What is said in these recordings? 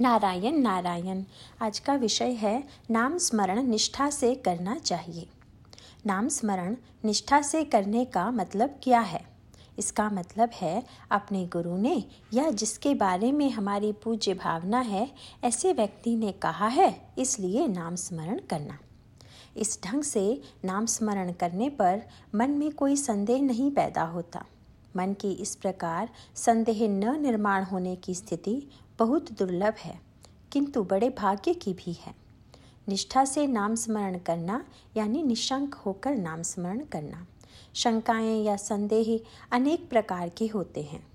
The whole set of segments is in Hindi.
नारायण नारायण। आज का विषय है, नाम स्मरण निष्ठा से करना चाहिए। नाम स्मरण निष्ठा से करने का मतलब क्या है? इसका मतलब है, अपने गुरु ने या जिसके बारे में हमारी पूज्य भावना है, ऐसे व्यक्ति ने कहा है, इसलिए नाम स्मरण करना। इस ढंग से नाम स्मरण करने पर मन में कोई संदेह नहीं पैदा होता। मन की इस प्रकार संदेह न निर्माण होने की स्थिति बहुत दुर्लभ है, किंतु बड़े भाग्य की भी है। निष्ठा से नाम स्मरण करना, यानी निशंक होकर नाम स्मरण करना। शंकाएँ या संदेह अनेक प्रकार के होते हैं।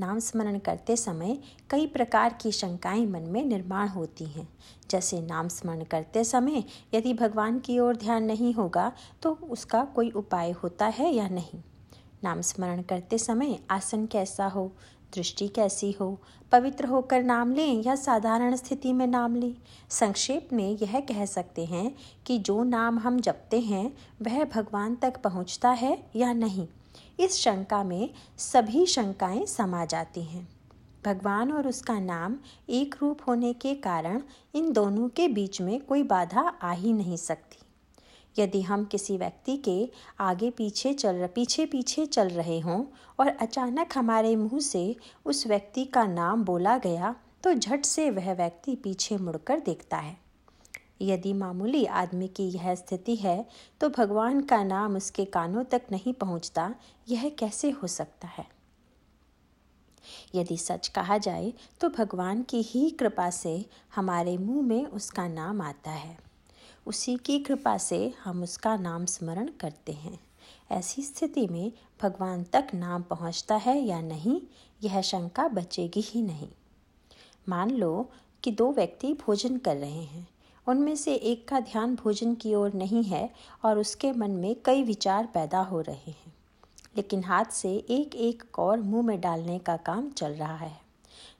नाम स्मरण करते समय कई प्रकार की शंकाएँ मन में निर्माण होती हैं। जैसे नाम स्मरण करते समय यदि भगवान की ओर ध्यान नहीं होगा तो उसका कोई उपाय होता है या नहीं? नाम स्मरण करते समय आसन कैसा हो दृष्टि कैसी हो? पवित्र होकर नाम लें या साधारण स्थिति में नाम लें? संक्षेप में यह कह सकते हैं कि जो नाम हम जपते हैं, वह भगवान तक पहुँचता है या नहीं? इस शंका में सभी शंकाएँ समा जाती हैं। भगवान और उसका नाम एक रूप होने के कारण इन दोनों के बीच में कोई बाधा आ ही नहीं सकती। यदि हम किसी व्यक्ति के आगे पीछे चल पीछे पीछे चल रहे हों और अचानक हमारे मुँह से उस व्यक्ति का नाम बोला गया तो झट से वह व्यक्ति पीछे मुड़कर देखता है। यदि मामूली आदमी की यह स्थिति है तो भगवान का नाम उसके कानों तक नहीं पहुँचता, यह कैसे हो सकता है? यदि सच कहा जाए तो भगवान की ही कृपा से हमारे मुँह में उसका नाम आता है। उसी की कृपा से हम उसका नाम स्मरण करते हैं। ऐसी स्थिति में भगवान तक नाम पहुँचता है या नहीं, यह शंका बचेगी ही नहीं। मान लो कि दो व्यक्ति भोजन कर रहे हैं। उनमें से एक का ध्यान भोजन की ओर नहीं है और उसके मन में कई विचार पैदा हो रहे हैं। लेकिन हाथ से एक एक कौर मुँह में डालने का काम चल रहा है।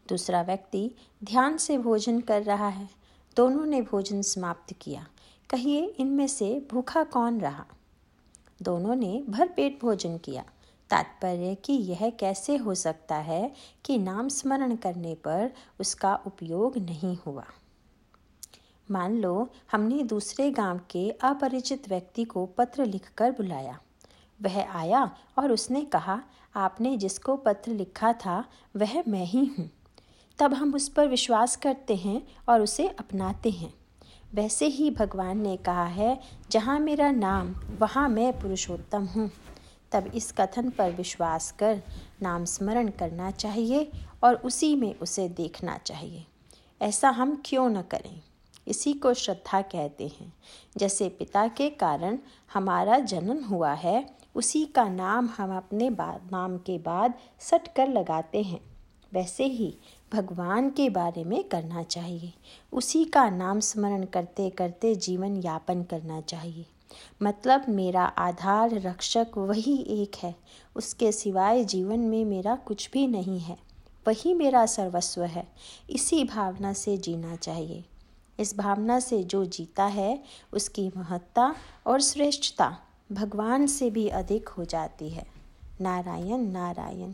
दूसरा व्यक्ति ध्यान से भोजन कर रहा है। दोनों ने भोजन समाप्त किया। कहिए, इनमें से भूखा कौन रहा? दोनों ने भरपेट भोजन किया। तात्पर्य कि यह कैसे हो सकता है कि नाम स्मरण करने पर उसका उपयोग नहीं हुआ। मान लो, हमने दूसरे गाँव के अपरिचित व्यक्ति को पत्र लिखकर बुलाया। वह आया और उसने कहा, आपने जिसको पत्र लिखा था, वह मैं ही हूँ। तब हम उस पर विश्वास करते हैं और उसे अपनाते हैं। वैसे ही भगवान ने कहा है, जहाँ मेरा नाम, वहाँ मैं पुरुषोत्तम हूँ। तब इस कथन पर विश्वास कर, नाम स्मरण करना चाहिए और उसी में उसे देखना चाहिए। ऐसा हम क्यों न करें? इसी को श्रद्धा कहते हैं। जैसे पिता के कारण हमारा जन्म हुआ है, उसी का नाम हम अपने नाम के बाद सट कर लगाते हैं। वैसे ही भगवान के बारे में करना चाहिए। उसी का नाम स्मरण करते करते जीवन यापन करना चाहिए। मतलब मेरा आधार रक्षक वही एक है। उसके सिवाय जीवन में मेरा कुछ भी नहीं है। वही मेरा सर्वस्व है। इसी भावना से जीना चाहिए। इस भावना से जो जीता है, उसकी महत्ता और श्रेष्ठता भगवान से भी अधिक हो जाती है। नारायण नारायण।